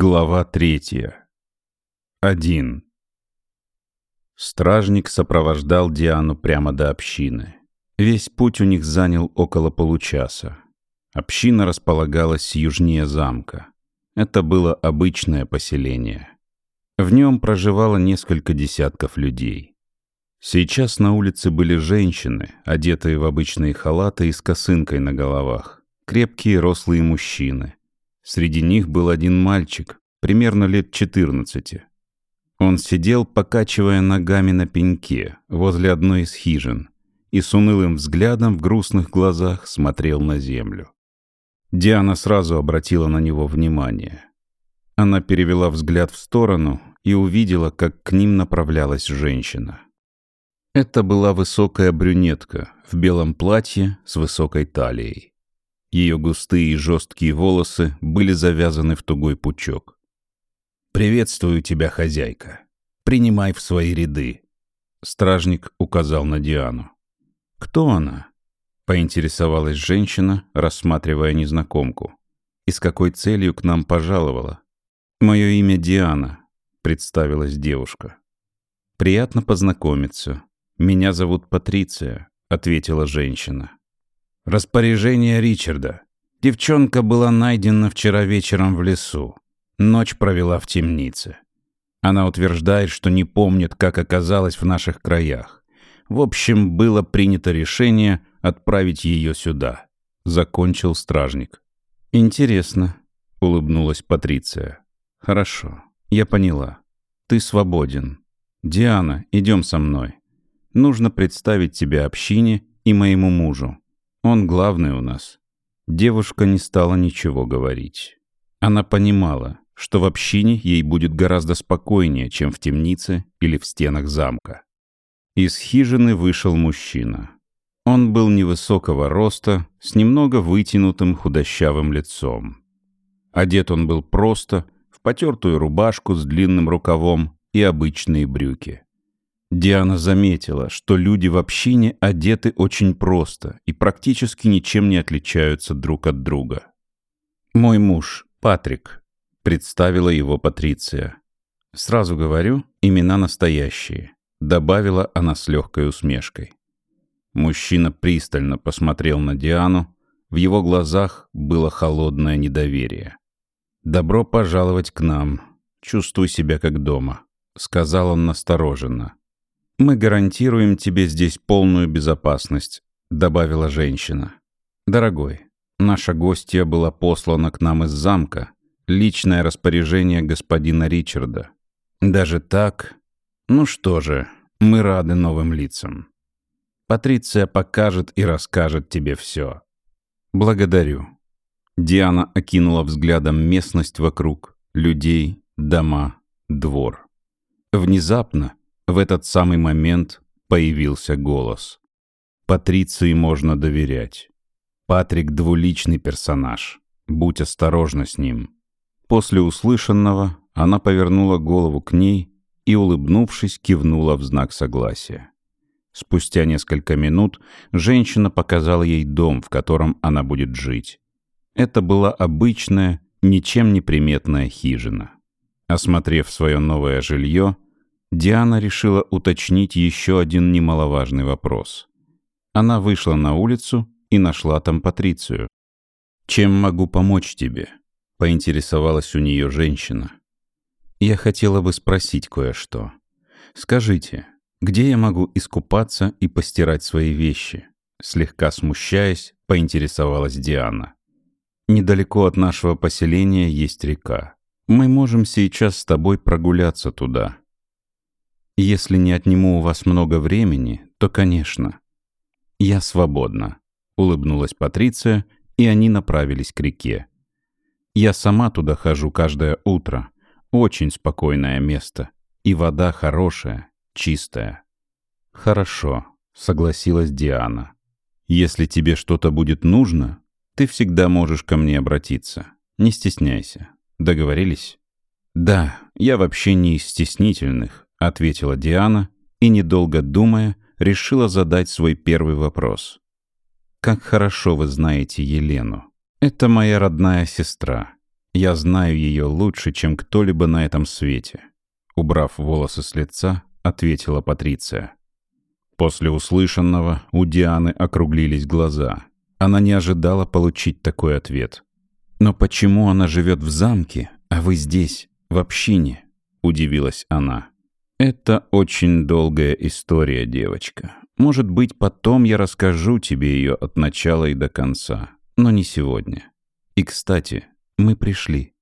Глава третья. Один. Стражник сопровождал Диану прямо до общины. Весь путь у них занял около получаса. Община располагалась южнее замка. Это было обычное поселение. В нем проживало несколько десятков людей. Сейчас на улице были женщины, одетые в обычные халаты и с косынкой на головах, крепкие рослые мужчины, Среди них был один мальчик, примерно лет 14. Он сидел, покачивая ногами на пеньке, возле одной из хижин, и с унылым взглядом в грустных глазах смотрел на землю. Диана сразу обратила на него внимание. Она перевела взгляд в сторону и увидела, как к ним направлялась женщина. Это была высокая брюнетка в белом платье с высокой талией. Ее густые и жесткие волосы были завязаны в тугой пучок. «Приветствую тебя, хозяйка. Принимай в свои ряды». Стражник указал на Диану. «Кто она?» — поинтересовалась женщина, рассматривая незнакомку. «И с какой целью к нам пожаловала?» «Мое имя Диана», — представилась девушка. «Приятно познакомиться. Меня зовут Патриция», — ответила женщина. Распоряжение Ричарда. Девчонка была найдена вчера вечером в лесу. Ночь провела в темнице. Она утверждает, что не помнит, как оказалась в наших краях. В общем, было принято решение отправить ее сюда. Закончил стражник. «Интересно», — улыбнулась Патриция. «Хорошо, я поняла. Ты свободен. Диана, идем со мной. Нужно представить тебя общине и моему мужу. Он главный у нас. Девушка не стала ничего говорить. Она понимала, что в общине ей будет гораздо спокойнее, чем в темнице или в стенах замка. Из хижины вышел мужчина. Он был невысокого роста, с немного вытянутым худощавым лицом. Одет он был просто, в потертую рубашку с длинным рукавом и обычные брюки. Диана заметила, что люди в общине одеты очень просто и практически ничем не отличаются друг от друга. «Мой муж, Патрик», — представила его Патриция. «Сразу говорю, имена настоящие», — добавила она с легкой усмешкой. Мужчина пристально посмотрел на Диану, в его глазах было холодное недоверие. «Добро пожаловать к нам. Чувствуй себя как дома», — сказал он настороженно. «Мы гарантируем тебе здесь полную безопасность», — добавила женщина. «Дорогой, наша гостья была послана к нам из замка. Личное распоряжение господина Ричарда. Даже так? Ну что же, мы рады новым лицам. Патриция покажет и расскажет тебе все. Благодарю». Диана окинула взглядом местность вокруг, людей, дома, двор. Внезапно в этот самый момент появился голос. Патриции можно доверять. Патрик — двуличный персонаж. Будь осторожна с ним. После услышанного она повернула голову к ней и, улыбнувшись, кивнула в знак согласия. Спустя несколько минут женщина показала ей дом, в котором она будет жить. Это была обычная, ничем не приметная хижина. Осмотрев свое новое жилье, Диана решила уточнить еще один немаловажный вопрос. Она вышла на улицу и нашла там Патрицию. «Чем могу помочь тебе?» — поинтересовалась у нее женщина. «Я хотела бы спросить кое-что. Скажите, где я могу искупаться и постирать свои вещи?» Слегка смущаясь, поинтересовалась Диана. «Недалеко от нашего поселения есть река. Мы можем сейчас с тобой прогуляться туда. Если не отниму у вас много времени, то, конечно. Я свободна, улыбнулась Патриция, и они направились к реке. Я сама туда хожу каждое утро. Очень спокойное место. И вода хорошая, чистая. Хорошо, согласилась Диана. Если тебе что-то будет нужно, ты всегда можешь ко мне обратиться. Не стесняйся. Договорились? Да, я вообще не из стеснительных, — ответила Диана и, недолго думая, решила задать свой первый вопрос. «Как хорошо вы знаете Елену. Это моя родная сестра. Я знаю ее лучше, чем кто-либо на этом свете. Убрав волосы с лица, ответила Патриция. После услышанного у Дианы округлились глаза. Она не ожидала получить такой ответ. «Но почему она живет в замке, а вы здесь, в общине?» — удивилась она. «Это очень долгая история, девочка. Может быть, потом я расскажу тебе ее от начала и до конца, но не сегодня. И, кстати, мы пришли».